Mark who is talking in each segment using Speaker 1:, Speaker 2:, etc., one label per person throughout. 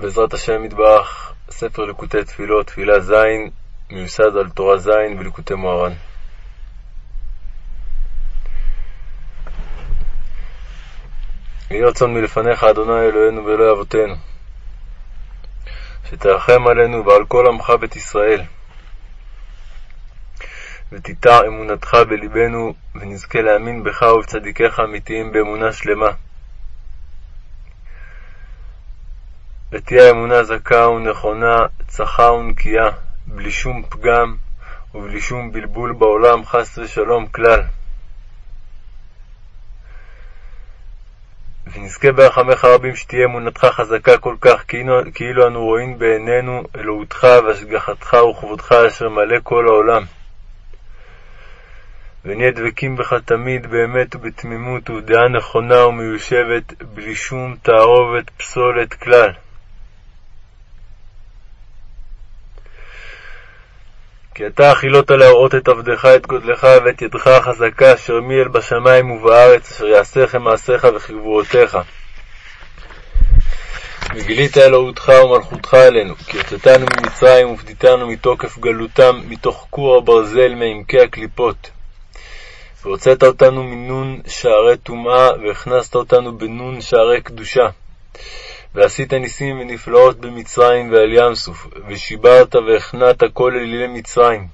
Speaker 1: בעזרת השם יתברך, ספר ליקוטי תפילות, תפילה ז', מיוסד על תורה ז' וליקוטי מוהר"ן. יהי רצון מלפניך, אדוני אלוהינו ואלוהי אבותינו, שתרחם עלינו ועל כל עמך בית ישראל, ותיטע אמונתך בלבנו, ונזכה להאמין בך ובצדיקיך האמיתיים באמונה שלמה. ותהיה אמונה זכה ונכונה, צחה ונקייה, בלי שום פגם ובלי שום בלבול בעולם, חס ושלום כלל. ונזכה ברחמך רבים שתהיה אמונתך חזקה כל כך, כאילו, כאילו אנו רואים בעינינו אלוהותך והשגחתך וכבודך אשר מלא כל העולם. ונהיה דבקים בך תמיד באמת ובתמימות ובדעה נכונה ומיושבת, בלי שום תערובת פסולת כלל. כי אתה הכילות להראות את עבדך, את גודלך ואת ידך החזקה, אשר מי אל בשמיים ובארץ, אשר יעשיכם מעשיך וכגבורותיך. וגילית אלוהותך ומלכותך עלינו, כי יוצאתנו ממצרים ופדיתנו מתוקף גלותם, מתוך כור הברזל מעמקי הקליפות. והוצאת אותנו מנון שערי טומאה, והכנסת אותנו בנון שערי קדושה. ועשית ניסים ונפלאות במצרים ועל ים סוף, ושיברת והכנעת כל אלילי מצרים.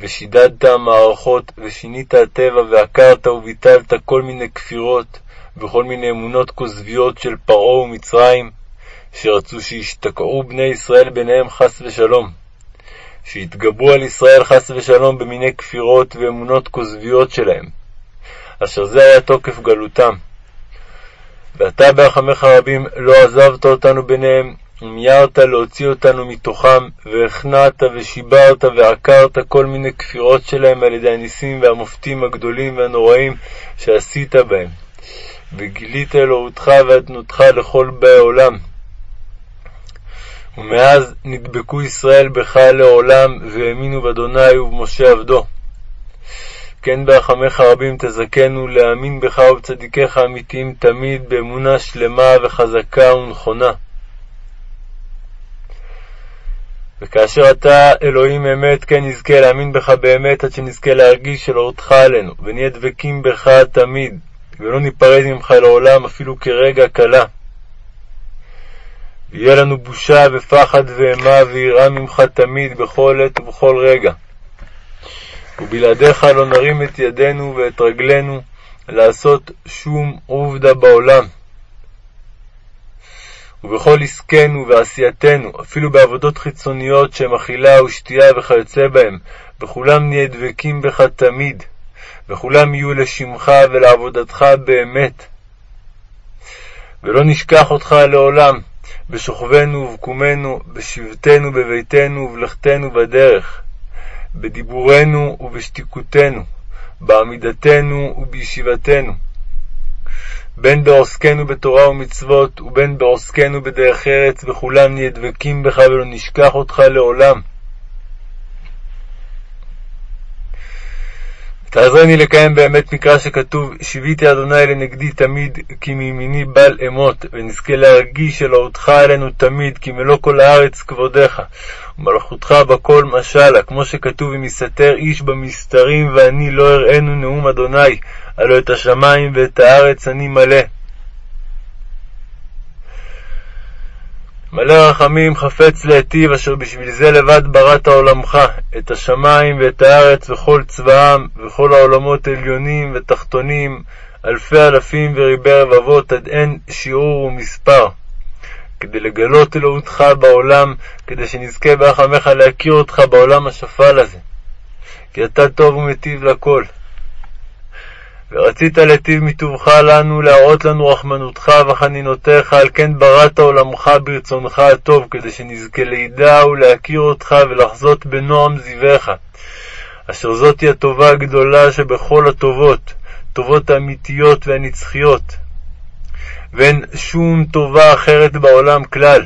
Speaker 1: ושידדת המערכות, ושינית הטבע, ועקרת וביטלת כל מיני כפירות, וכל מיני אמונות כוזביות של פרעה ומצרים, שרצו שישתקעו בני ישראל ביניהם חס ושלום. שיתגברו על ישראל חס ושלום במיני כפירות ואמונות כוזביות שלהם, אשר זה היה תוקף גלותם. ואתה ברחמך רבים לא עזבת אותנו ביניהם, ומיירת להוציא אותנו מתוכם, והכנעת ושיברת ועקרת כל מיני כפירות שלהם על ידי הניסים והמופתים הגדולים והנוראים שעשית בהם. וגילית אלוהותך ואדנותך לכל באי עולם. ומאז נדבקו ישראל בך לעולם, והאמינו באדוני ובמשה עבדו. כן ברחמך רבים תזכנו להאמין בך ובצדיקיך האמיתיים תמיד באמונה שלמה וחזקה ונכונה. וכאשר אתה אלוהים אמת, כן נזכה להאמין בך באמת, עד שנזכה להרגיש שלאותך עלינו, ונהיה דבקים בך תמיד, ולא ניפרד ממך לעולם אפילו כרגע קלה. ויהיה לנו בושה ופחד ואימה ויראה ממך תמיד, בכל עת ובכל רגע. ובלעדיך לא נרים את ידינו ואת רגלינו לעשות שום עובדה בעולם. ובכל עסקנו ועשייתנו, אפילו בעבודות חיצוניות שהן אכילה ושתייה וכיוצא בהם, בכולם נהיה דבקים בך תמיד, וכולם יהיו לשמך ולעבודתך באמת. ולא נשכח אותך לעולם, בשוכבנו ובקומנו, בשבתנו בביתנו ובלכתנו בדרך. בדיבורנו ובשתיקותנו, בעמידתנו ובישיבתנו, בין בעוסקנו בתורה ומצוות, ובין בעוסקנו בדרך ארץ, וכולם נהיה דבקים בך ולא נשכח אותך לעולם. תעזרני לקיים באמת מקרא שכתוב, שיוויתי אדוני לנגדי תמיד, כי מימיני בל אמות, ונזכה להרגיש אלוהותך עלינו תמיד, כי מלוא כל הארץ כבודך, ומלכותך בכל משלה, כמו שכתוב, אם יסתר איש במסתרים, ואני לא אראנו נאום אדוני, הלא את השמיים ואת הארץ אני מלא. מלא רחמים חפץ להיטיב, אשר בשביל זה לבד בראת עולמך, את השמיים ואת הארץ וכל צבאם, וכל העולמות עליונים ותחתונים, אלפי אלפים וריבי רבבות, עד אין שיעור ומספר. כדי לגלות אלוהותך בעולם, כדי שנזכה ברחמך להכיר אותך בעולם השפל הזה. כי אתה טוב ומטיב לכל. ורצית להיטיב מטובך לנו, להראות לנו רחמנותך וחנינותיך, על כן בראת עולמך ברצונך הטוב, כדי שנזכה לידע ולהכיר אותך ולחזות בנועם זיווך, אשר זאתי הטובה הגדולה שבכל הטובות, טובות האמיתיות והנצחיות, ואין שום טובה אחרת בעולם כלל.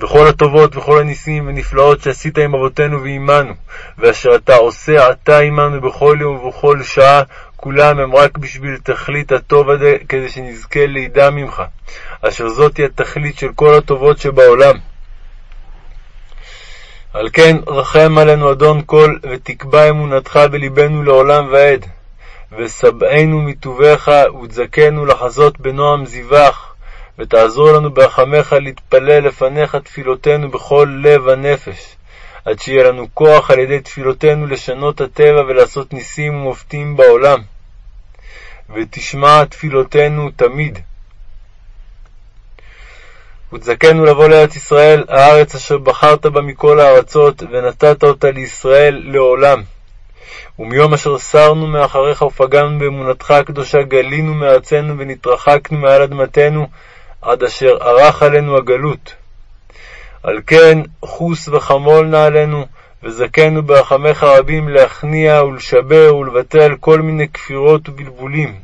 Speaker 1: וכל הטובות וכל הניסים ונפלאות שעשית עם אבותינו ועמנו, ואשר אתה עושה עתה עמנו בכל יום ובכל שעה, כולם הם רק בשביל תכלית הטוב הזה, כדי שנזכה לידע ממך, אשר זאתי התכלית של כל הטובות שבעולם. על כן רחם עלינו אדון כל, ותקבע אמונתך בלבנו לעולם ועד. ושבענו מטובך, ותזכנו לחזות בנועם זיווך, ותעזור לנו ברחמך להתפלל לפניך תפילותינו בכל לב ונפש, עד שיהיה לנו כוח על ידי תפילותינו לשנות הטבע ולעשות ניסים ומופתים בעולם. ותשמע תפילותינו תמיד. ותזכנו לבוא לארץ ישראל, הארץ אשר בחרת בה מכל הארצות, ונתת אותה לישראל לעולם. ומיום אשר סרנו מאחריך ופגענו באמונתך הקדושה, גלינו מארצנו ונתרחקנו מעל אדמתנו, עד אשר ערך עלינו הגלות. על כן, חוס וחמול נא עלינו, וזכנו ברחמך רבים להכניע ולשבר ולבטל כל מיני כפירות ובלבולים,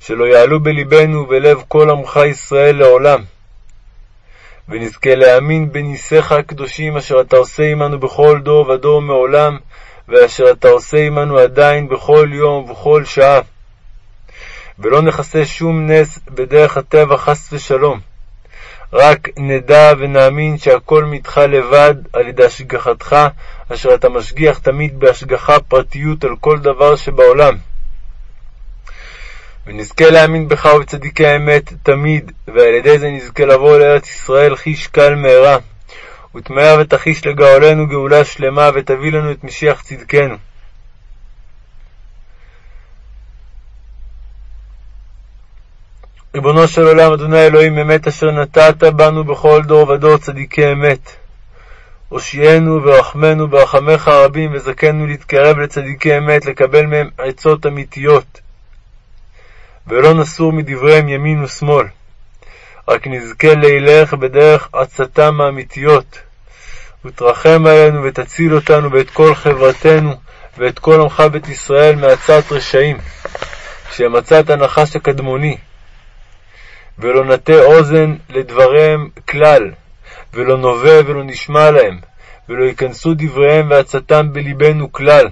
Speaker 1: שלא יעלו בלבנו ובלב כל עמך ישראל לעולם. ונזכה להאמין בניסיך הקדושים אשר אתה עושה עמנו בכל דור ודור מעולם, ואשר אתה עושה עמנו עדיין בכל יום ובכל שעה. ולא נכסה שום נס בדרך הטבע חס ושלום. רק נדע ונאמין שהכל מתך לבד על ידי השגחתך, אשר אתה משגיח תמיד בהשגחה פרטיות על כל דבר שבעולם. ונזכה להאמין בך ובצדיקי האמת תמיד, ועל ידי זה נזכה לבוא לארץ ישראל חיש קל מהרה, ותמהר ותחיש לגאולנו גאולה שלמה, ותביא לנו את משיח צדקנו. ריבונו של עולם, אדוני אלוהים, אמת אשר נתת בנו בכל דור ודור צדיקי אמת. הושיענו ורחמנו ברחמך הרבים, וזכנו להתקרב לצדיקי אמת, לקבל מהם עצות אמיתיות. ולא נסור מדבריהם ימין ושמאל. רק נזכה לילך בדרך עצתם האמיתיות. ותרחם עלינו ותציל אותנו ואת כל חברתנו ואת כל עמך בית ישראל מעצת רשעים, עצת הנחש הקדמוני. ולא נטה אוזן לדבריהם כלל, ולא נובע ולא נשמע להם, ולא ייכנסו דבריהם ועצתם בלבנו כלל.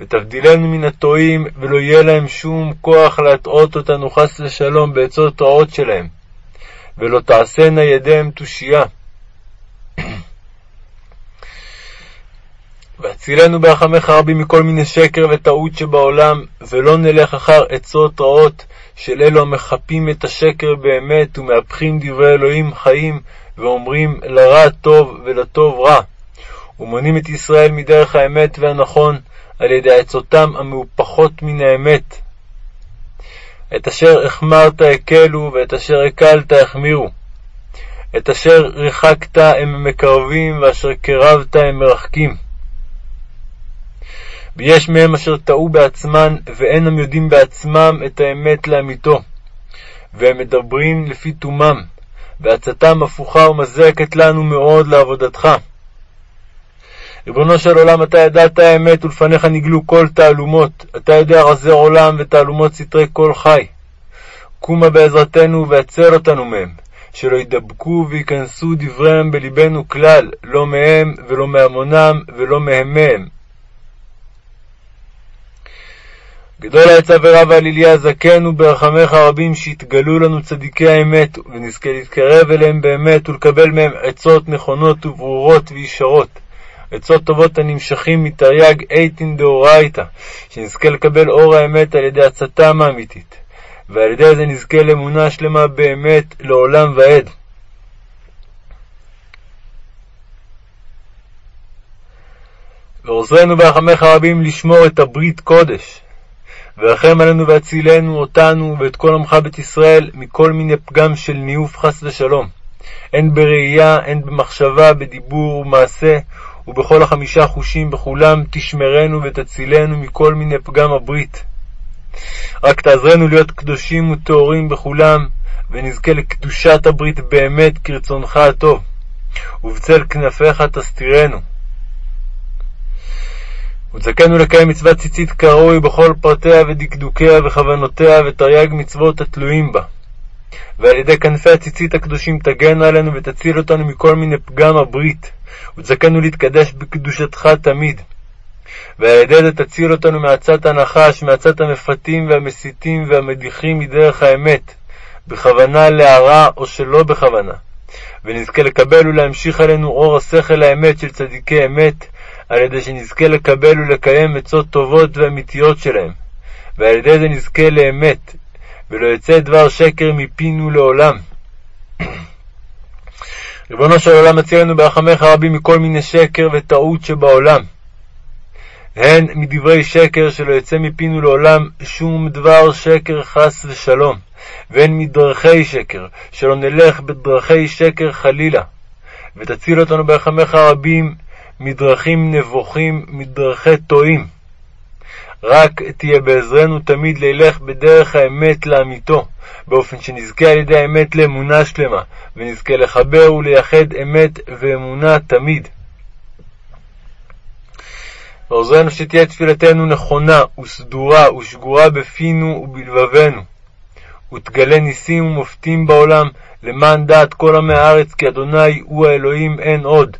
Speaker 1: ותבדילנו מן הטועים, ולא יהיה להם שום כוח להטעות אותנו חס ושלום בעצות רעות שלהם, ולא תעשינה ידיהם תושייה. והצילנו ברחמך רבים מכל מיני שקר וטעות שבעולם, ולא נלך אחר עצות רעות של אלו המחפים את השקר באמת ומהפכים דברי אלוהים חיים, ואומרים לרע טוב ולטוב רע, ומונים את ישראל מדרך האמת והנכון, על ידי עצותם המהופכות מן האמת. את אשר החמרת הקלו, ואת אשר הקלת החמירו. את אשר ריחקת הם מקרבים, ואשר קרבת הם מרחקים. ויש מהם אשר טעו בעצמן, ואינם יודעים בעצמם את האמת לאמיתו, והם מדברים לפי תומם, ועצתם הפוכה ומזקת לנו מאוד לעבודתך. ריבונו של עולם, אתה ידעת האמת, ולפניך נגלו כל תעלומות. אתה יודע רזי עולם ותעלומות סתרי כל חי. קומה בעזרתנו והצל אותנו מהם, שלא ידבקו וייכנסו דבריהם בלבנו כלל, לא מהם ולא מהמונם ולא מהם מהם. גדול העצה ורב העליליה זכנו ברחמך הרבים שיתגלו לנו צדיקי האמת, ונזכה להתקרב אליהם באמת ולקבל מהם עצות נכונות וברורות וישרות. עצות טובות הנמשכים מתרי"ג איתין דאורייתא, שנזכה לקבל אור האמת על ידי עצתם האמיתית, ועל ידי זה נזכה לאמונה שלמה באמת לעולם ועד. ועוזרנו ברחמך הרבים לשמור את הברית קודש, ורחם עלינו והצילנו אותנו ואת כל עמך בית ישראל מכל מיני פגם של ניאוף חס ושלום, הן בראייה, הן במחשבה, בדיבור ומעשה, ובכל החמישה חושים בכולם תשמרנו ותצילנו מכל מיני פגם הברית. רק תעזרנו להיות קדושים וטהורים בכולם, ונזכה לקדושת הברית באמת כרצונך הטוב, ובצל כנפיך תסתירנו. ותזכנו לקיים מצוות ציצית כראוי בכל פרטיה ודקדוקיה וכוונותיה ותרי"ג מצוות התלויים בה. ועל ידי כנפי הציצית הקדושים תגן עלינו ותציל אותנו מכל מיני פגם הברית, ותזכנו להתקדש בקדושתך תמיד. ועל ידי זה תציל אותנו מעצת הנחש, מעצת המפתים והמסיתים והמדיחים מדרך האמת, בכוונה להרע או שלא בכוונה. ונזכה לקבל ולהמשיך עלינו אור השכל האמת של צדיקי אמת, על ידי שנזכה לקבל ולקיים עצות טובות ואמיתיות שלהם, ועל ידי זה נזכה לאמת, ולא יצא דבר שקר מפינו לעולם. ריבונו של עולם מציע לנו ברחמך רבים מכל מיני שקר וטעות שבעולם. הן מדברי שקר שלא יצא מפינו לעולם שום דבר שקר חס ושלום, והן מדרכי שקר, שלא נלך בדרכי שקר חלילה. ותציל אותנו ברחמך רבים מדרכים נבוכים, מדרכי טועים. רק תהיה בעזרנו תמיד ללך בדרך האמת לאמיתו, באופן שנזכה על ידי האמת לאמונה שלמה, ונזכה לחבר ולייחד אמת ואמונה תמיד. ועוזרנו שתהיה תפילתנו נכונה וסדורה ושגורה בפינו ובלבבנו, ותגלה ניסים ומופתים בעולם, למען דעת כל עמי הארץ, כי אדוני הוא האלוהים אין עוד.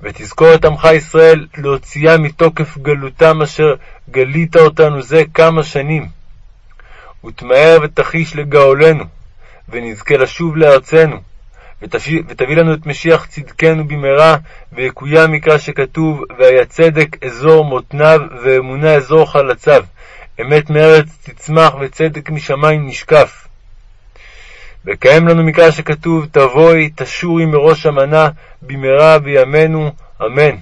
Speaker 1: ותזכור את עמך ישראל להוציאה מתוקף גלותם אשר גלית אותנו זה כמה שנים. ותמהר ותחיש לגאולנו, ונזכה לשוב לארצנו, ותביא, לנו את משיח צדקנו במהרה, ויקוים מקרא שכתוב, והיה צדק אזור מותניו, ואמונה אזור חלציו. אמת מארץ תצמח, וצדק משמיים נשקף. וקיים לנו מקרא שכתוב, תבואי, תשורי מראש המנה, במהרה בימינו, אמן.